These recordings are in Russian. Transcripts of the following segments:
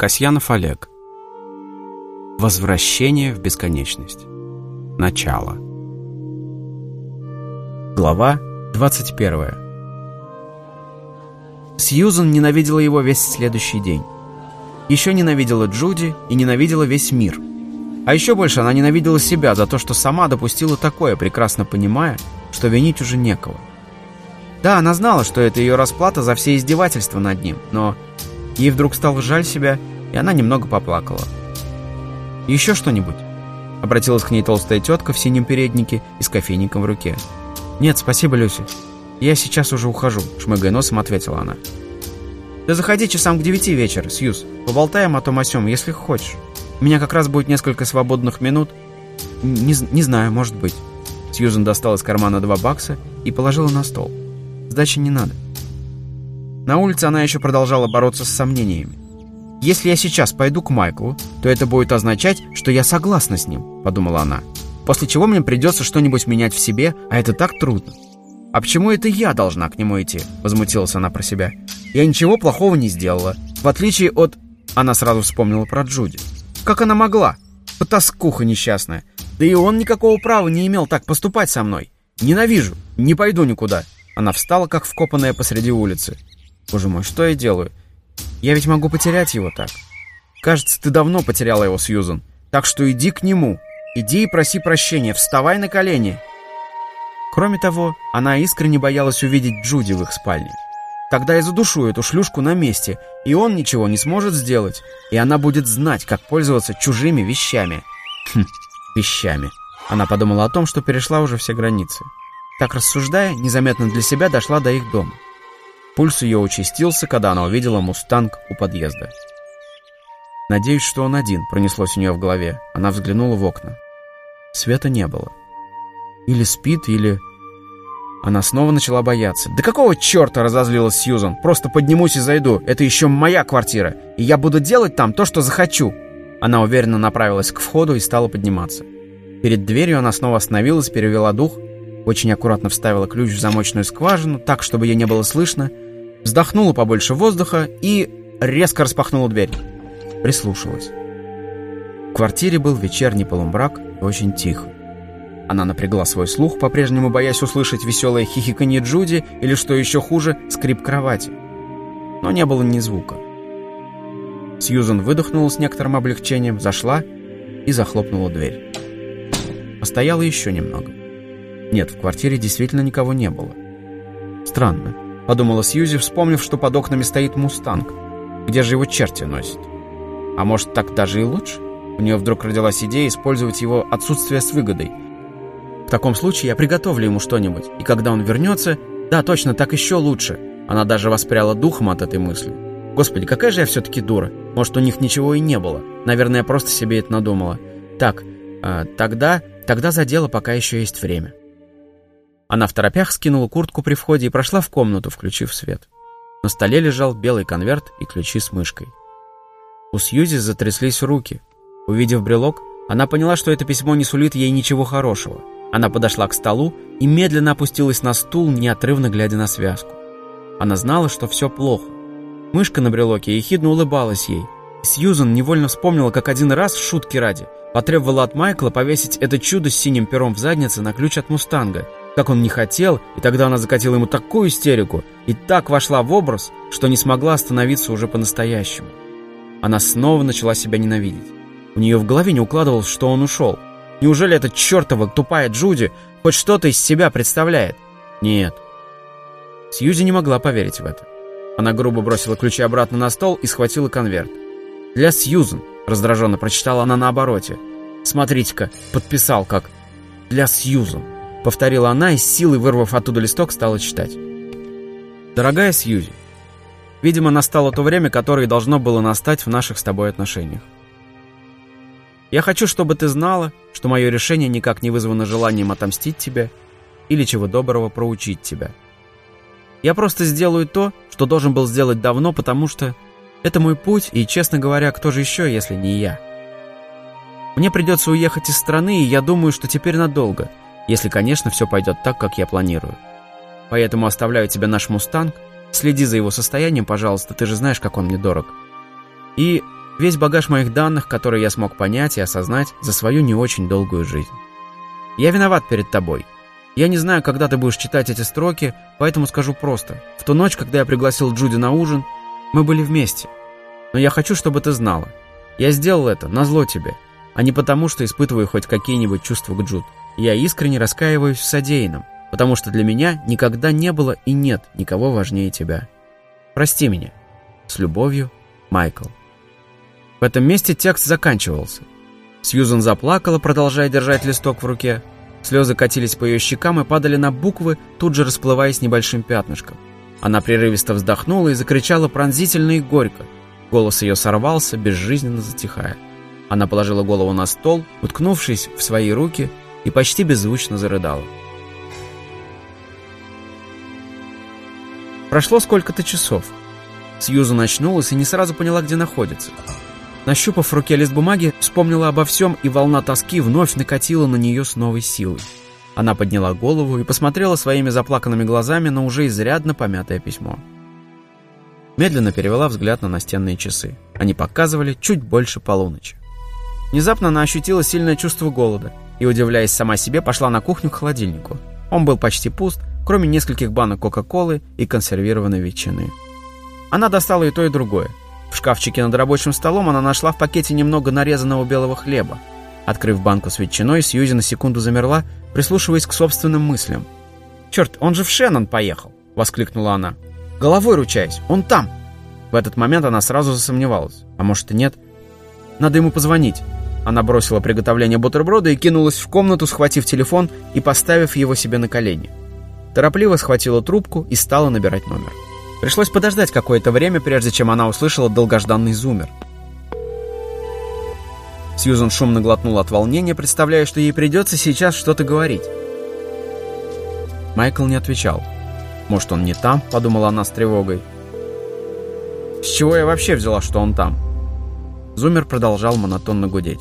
Касьянов Олег. Возвращение в бесконечность. Начало. Глава 21. Сьюзан ненавидела его весь следующий день. Еще ненавидела Джуди и ненавидела весь мир. А еще больше она ненавидела себя за то, что сама допустила такое, прекрасно понимая, что винить уже некого. Да, она знала, что это ее расплата за все издевательства над ним, но ей вдруг стало жаль себя, и она немного поплакала. «Еще что-нибудь?» Обратилась к ней толстая тетка в синем переднике и с кофейником в руке. «Нет, спасибо, Люси. Я сейчас уже ухожу», — шмыгая носом ответила она. «Да заходи часам к девяти вечера, Сьюз. Поболтаем о том о сём, если хочешь. У меня как раз будет несколько свободных минут. Не, не знаю, может быть». Сьюзен достала из кармана два бакса и положила на стол. «Сдачи не надо». На улице она еще продолжала бороться с сомнениями. «Если я сейчас пойду к Майклу, то это будет означать, что я согласна с ним», — подумала она. «После чего мне придется что-нибудь менять в себе, а это так трудно». «А почему это я должна к нему идти?» — возмутилась она про себя. «Я ничего плохого не сделала, в отличие от...» Она сразу вспомнила про Джуди. «Как она могла? Потаскуха несчастная. Да и он никакого права не имел так поступать со мной. Ненавижу, не пойду никуда». Она встала, как вкопанная посреди улицы. Боже мой, что я делаю? Я ведь могу потерять его так. Кажется, ты давно потеряла его, Сьюзан. Так что иди к нему. Иди и проси прощения, вставай на колени. Кроме того, она искренне боялась увидеть Джуди в их спальне. Тогда я задушу эту шлюшку на месте, и он ничего не сможет сделать, и она будет знать, как пользоваться чужими вещами. Хм, вещами. Она подумала о том, что перешла уже все границы. Так рассуждая, незаметно для себя дошла до их дома. Пульс ее участился, когда она увидела «Мустанг» у подъезда. «Надеюсь, что он один», — пронеслось у нее в голове. Она взглянула в окна. Света не было. Или спит, или... Она снова начала бояться. «Да какого черта?» — разозлилась Сьюзан. «Просто поднимусь и зайду. Это еще моя квартира. И я буду делать там то, что захочу». Она уверенно направилась к входу и стала подниматься. Перед дверью она снова остановилась, перевела дух, очень аккуратно вставила ключ в замочную скважину, так, чтобы ей не было слышно, вздохнула побольше воздуха и резко распахнула дверь. Прислушалась. В квартире был вечерний полумрак и очень тихо. Она напрягла свой слух, по-прежнему боясь услышать веселое хихиканье Джуди или, что еще хуже, скрип кровати. Но не было ни звука. Сьюзан выдохнула с некоторым облегчением, зашла и захлопнула дверь. Постояла еще немного. Нет, в квартире действительно никого не было. Странно, подумала Сьюзи, вспомнив, что под окнами стоит «Мустанг». Где же его черти носят? А может, так даже и лучше? У нее вдруг родилась идея использовать его отсутствие с выгодой. В таком случае я приготовлю ему что-нибудь, и когда он вернется... Да, точно, так еще лучше. Она даже воспряла духом от этой мысли. Господи, какая же я все-таки дура. Может, у них ничего и не было. Наверное, я просто себе это надумала. Так, э, тогда... Тогда за дело пока еще есть время. Она в торопях скинула куртку при входе и прошла в комнату, включив свет. На столе лежал белый конверт и ключи с мышкой. У Сьюзи затряслись руки. Увидев брелок, она поняла, что это письмо не сулит ей ничего хорошего. Она подошла к столу и медленно опустилась на стул, неотрывно глядя на связку. Она знала, что все плохо. Мышка на брелоке ехидно улыбалась ей. Сьюзан невольно вспомнила, как один раз, в шутке ради, потребовала от Майкла повесить это чудо с синим пером в заднице на ключ от «Мустанга», как он не хотел, и тогда она закатила ему такую истерику и так вошла в образ, что не смогла остановиться уже по-настоящему. Она снова начала себя ненавидеть. У нее в голове не укладывалось, что он ушел. Неужели эта чертова тупая Джуди хоть что-то из себя представляет? Нет. Сьюзи не могла поверить в это. Она грубо бросила ключи обратно на стол и схватила конверт. «Для Сьюзен», — раздраженно прочитала она на обороте. «Смотрите-ка, подписал как «Для Сьюзен». Повторила она и с силой, вырвав оттуда листок, стала читать. «Дорогая Сьюзи, видимо, настало то время, которое должно было настать в наших с тобой отношениях. Я хочу, чтобы ты знала, что мое решение никак не вызвано желанием отомстить тебе или чего доброго проучить тебя. Я просто сделаю то, что должен был сделать давно, потому что это мой путь, и, честно говоря, кто же еще, если не я? Мне придется уехать из страны, и я думаю, что теперь надолго – если, конечно, все пойдет так, как я планирую. Поэтому оставляю тебе наш «Мустанг». Следи за его состоянием, пожалуйста, ты же знаешь, как он мне дорог. И Весь багаж моих данных, которые я смог понять и осознать за свою не очень долгую жизнь. Я виноват перед тобой. Я не знаю, когда ты будешь читать эти строки, поэтому скажу просто. В ту ночь, когда я пригласил Джуди на ужин, мы были вместе. Но я хочу, чтобы ты знала. Я сделал это на зло тебе, а не потому, что испытываю хоть какие-нибудь чувства к Джуд. Я искренне раскаиваюсь в содеянном, потому что для меня никогда не было и нет никого важнее тебя. Прости меня. С любовью, Майкл. В этом месте текст заканчивался. Сьюзан заплакала, продолжая держать листок в руке. Слезы катились по ее щекам и падали на буквы, тут же расплываясь небольшим пятнышком. Она прерывисто вздохнула и закричала пронзительно и горько. Голос ее сорвался, безжизненно затихая. Она положила голову на стол, уткнувшись в свои руки, и почти беззвучно зарыдала. Прошло сколько-то часов. Сьюзан очнулась и не сразу поняла, где находится. Нащупав в руке лист бумаги, вспомнила обо всем, и волна тоски вновь накатила на нее с новой силой. Она подняла голову и посмотрела своими заплаканными глазами на уже изрядно помятое письмо. Медленно перевела взгляд на настенные часы. Они показывали чуть больше полуночи. Внезапно она ощутила сильное чувство голода и, удивляясь сама себе, пошла на кухню к холодильнику. Он был почти пуст, кроме нескольких банок Кока-Колы и консервированной ветчины. Она достала и то, и другое. В шкафчике над рабочим столом она нашла в пакете немного нарезанного белого хлеба. Открыв банку с ветчиной, Сьюзи на секунду замерла, прислушиваясь к собственным мыслям. «Черт, он же в Шеннон поехал!» — воскликнула она. «Головой ручаясь, он там!» В этот момент она сразу засомневалась. А может и нет? Надо ему позвонить. Она бросила приготовление бутерброда и кинулась в комнату, схватив телефон и поставив его себе на колени. Торопливо схватила трубку и стала набирать номер. Пришлось подождать какое-то время, прежде чем она услышала долгожданный зумер. Сьюзан шумно глотнула от волнения, представляя, что ей придется сейчас что-то говорить. Майкл не отвечал. «Может, он не там?» — подумала она с тревогой. «С чего я вообще взяла, что он там?» Зумер продолжал монотонно гудеть.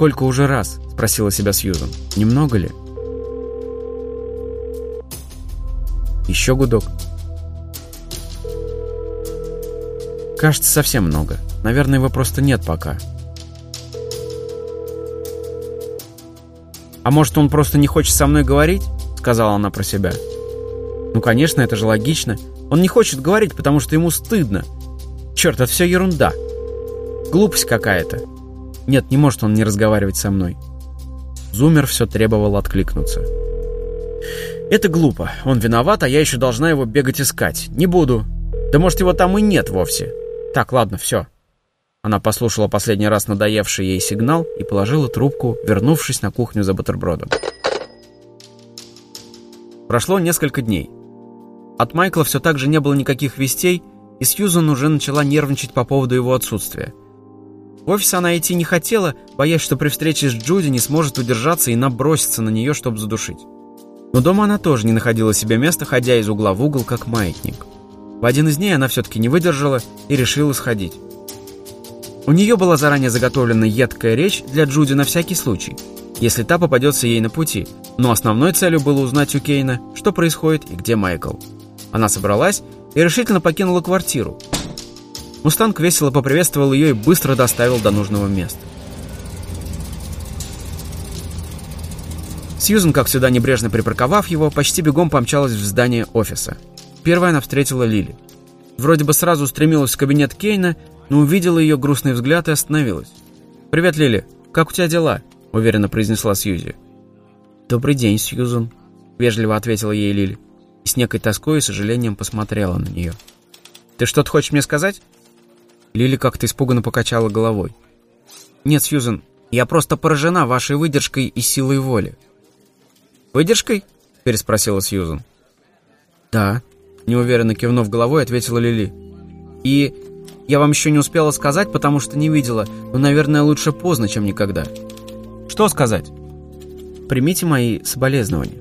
«Сколько уже раз?» — спросила себя Сьюзан. «Немного ли?» Еще гудок. Кажется, совсем много. Наверное, его просто нет пока. «А может, он просто не хочет со мной говорить?» Сказала она про себя. «Ну, конечно, это же логично. Он не хочет говорить, потому что ему стыдно. Черт, это все ерунда. Глупость какая-то. Нет, не может он не разговаривать со мной». Зумер все требовал откликнуться. Это глупо. Он виноват, а я еще должна его бегать искать. Не буду. Да может, его там и нет вовсе. Так, ладно, все. Она послушала последний раз надоевший ей сигнал и положила трубку, вернувшись на кухню за бутербродом. Прошло несколько дней. От Майкла все так же не было никаких вестей, и Сьюзан уже начала нервничать по поводу его отсутствия. В офис она идти не хотела, боясь, что при встрече с Джуди не сможет удержаться и наброситься на нее, чтобы задушить. Но дома она тоже не находила себе места, ходя из угла в угол, как маятник. В один из дней она все-таки не выдержала и решила сходить. У нее была заранее заготовлена едкая речь для Джуди на всякий случай, если та попадется ей на пути, но основной целью было узнать у Кейна, что происходит и где Майкл. Она собралась и решительно покинула квартиру. Мустанг весело поприветствовал ее и быстро доставил до нужного места. Сьюзен, как всегда небрежно припарковав его, почти бегом помчалась в здание офиса. Первая она встретила Лили. Вроде бы сразу устремилась в кабинет Кейна, но увидела ее грустный взгляд и остановилась. «Привет, Лили. Как у тебя дела?» — уверенно произнесла Сьюзи. «Добрый день, Сьюзен», — вежливо ответила ей Лили. И с некой тоской и сожалением посмотрела на нее. «Ты что-то хочешь мне сказать?» Лили как-то испуганно покачала головой. «Нет, Сьюзен, я просто поражена вашей выдержкой и силой воли. «Выдержкой?» — переспросила Сьюзан. «Да», — неуверенно кивнув головой, ответила Лили. «И я вам еще не успела сказать, потому что не видела, но, наверное, лучше поздно, чем никогда». «Что сказать?» «Примите мои соболезнования».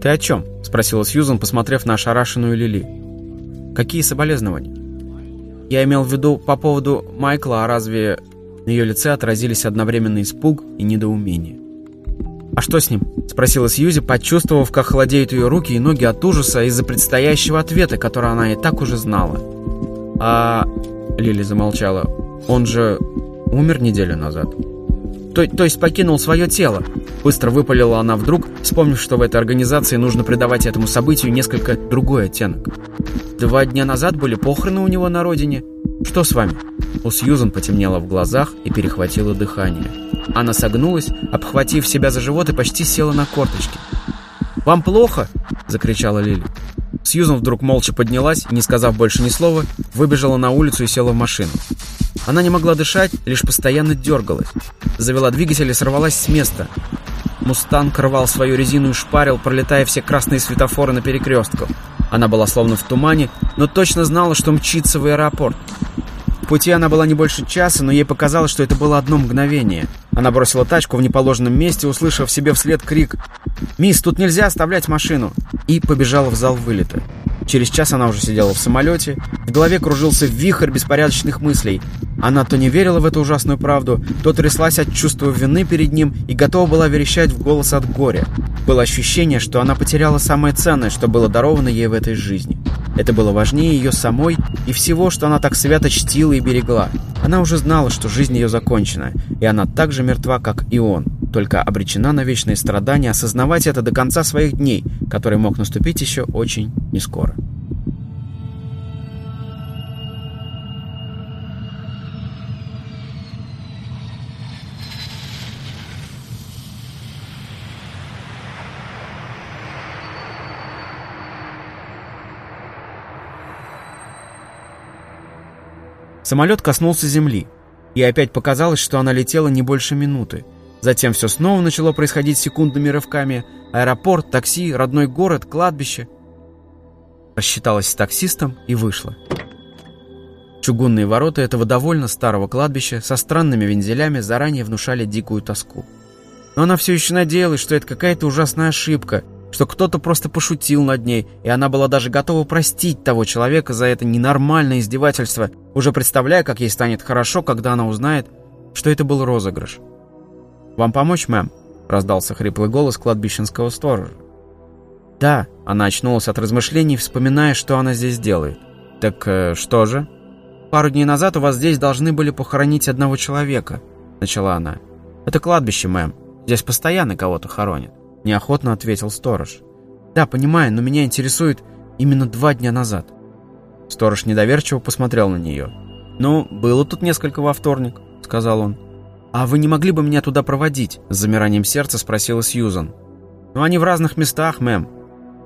«Ты о чем?» — спросила Сьюзан, посмотрев на ошарашенную Лили. «Какие соболезнования?» «Я имел в виду по поводу Майкла, а разве...» На ее лице отразились одновременно испуг и недоумение. «А что с ним?» — спросила Сьюзи, почувствовав, как холодеют ее руки и ноги от ужаса из-за предстоящего ответа, который она и так уже знала. «А...» — Лили замолчала. «Он же умер неделю назад». То, то есть покинул свое тело. Быстро выпалила она вдруг, вспомнив, что в этой организации нужно придавать этому событию несколько другой оттенок. Два дня назад были похороны у него на родине. Что с вами? У Сьюзан потемнело в глазах и перехватило дыхание. Она согнулась, обхватив себя за живот и почти села на корточки. «Вам плохо?» — закричала Лили. Сьюзан вдруг молча поднялась не сказав больше ни слова, выбежала на улицу и села в машину. Она не могла дышать, лишь постоянно дергалась. Завела двигатель и сорвалась с места. «Мустанг» рвал свою резину и шпарил, пролетая все красные светофоры на перекрестках. Она была словно в тумане, но точно знала, что мчится в аэропорт. Пути она была не больше часа, но ей показалось, что это было одно мгновение. Она бросила тачку в неположенном месте, услышав себе вслед крик «Мисс, тут нельзя оставлять машину!» и побежала в зал вылета. Через час она уже сидела в самолете, в голове кружился вихрь беспорядочных мыслей. Она то не верила в эту ужасную правду, то тряслась от чувства вины перед ним и готова была верещать в голос от горя. Было ощущение, что она потеряла самое ценное, что было даровано ей в этой жизни. Это было важнее ее самой и всего, что она так свято чтила и берегла. Она уже знала, что жизнь ее закончена, и она так же мертва, как и он, только обречена на вечные страдания осознавать это до конца своих дней, который мог наступить еще очень нескоро. Самолет коснулся земли, и опять показалось, что она летела не больше минуты. Затем все снова начало происходить секундными рывками. Аэропорт, такси, родной город, кладбище. Рассчиталась с таксистом и вышла. Чугунные ворота этого довольно старого кладбища со странными вензелями заранее внушали дикую тоску. Но она все еще надеялась, что это какая-то ужасная ошибка — что кто-то просто пошутил над ней, и она была даже готова простить того человека за это ненормальное издевательство, уже представляя, как ей станет хорошо, когда она узнает, что это был розыгрыш. «Вам помочь, мэм?» — раздался хриплый голос кладбищенского сторожа. «Да», — она очнулась от размышлений, вспоминая, что она здесь делает. «Так э, что же?» «Пару дней назад у вас здесь должны были похоронить одного человека», — начала она. «Это кладбище, мэм. Здесь постоянно кого-то хоронят». Неохотно ответил сторож. «Да, понимаю, но меня интересует именно два дня назад». Сторож недоверчиво посмотрел на нее. «Ну, было тут несколько во вторник», — сказал он. «А вы не могли бы меня туда проводить?» С замиранием сердца спросила Сьюзан. «Ну, они в разных местах, мэм».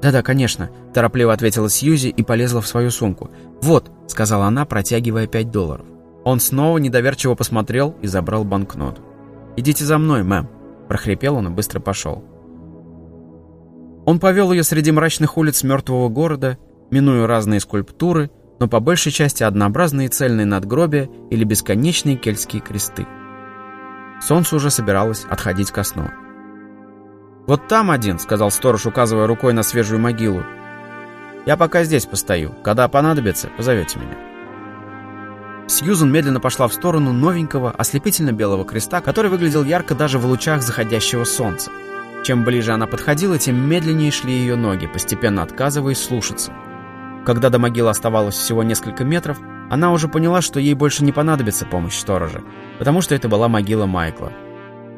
«Да-да, конечно», — торопливо ответила Сьюзи и полезла в свою сумку. «Вот», — сказала она, протягивая пять долларов. Он снова недоверчиво посмотрел и забрал банкнот. «Идите за мной, мэм», — прохрипел он и быстро пошел. Он повел ее среди мрачных улиц мертвого города, минуя разные скульптуры, но по большей части однообразные цельные надгробия или бесконечные кельтские кресты. Солнце уже собиралось отходить ко сну. «Вот там один», — сказал сторож, указывая рукой на свежую могилу. «Я пока здесь постою. Когда понадобится, позовете меня». Сьюзен медленно пошла в сторону новенького, ослепительно-белого креста, который выглядел ярко даже в лучах заходящего солнца. Чем ближе она подходила, тем медленнее шли ее ноги, постепенно отказываясь слушаться. Когда до могилы оставалось всего несколько метров, она уже поняла, что ей больше не понадобится помощь сторожа, потому что это была могила Майкла.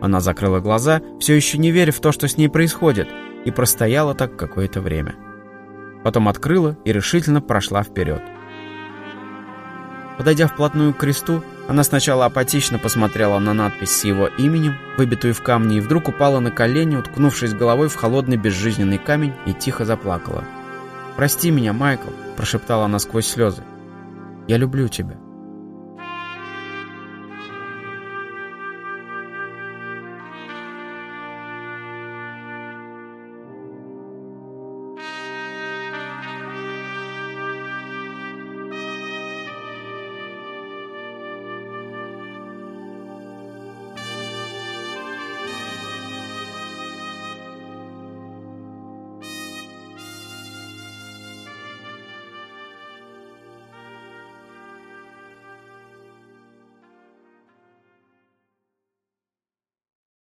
Она закрыла глаза, все еще не веря в то, что с ней происходит, и простояла так какое-то время. Потом открыла и решительно прошла вперед. Подойдя вплотную к кресту, она сначала апатично посмотрела на надпись с его именем, выбитую в камне, и вдруг упала на колени, уткнувшись головой в холодный безжизненный камень, и тихо заплакала. «Прости меня, Майкл», — прошептала она сквозь слезы. «Я люблю тебя».